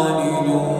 خالدون.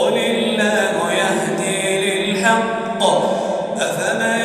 قل الله يهدي للحق أفمن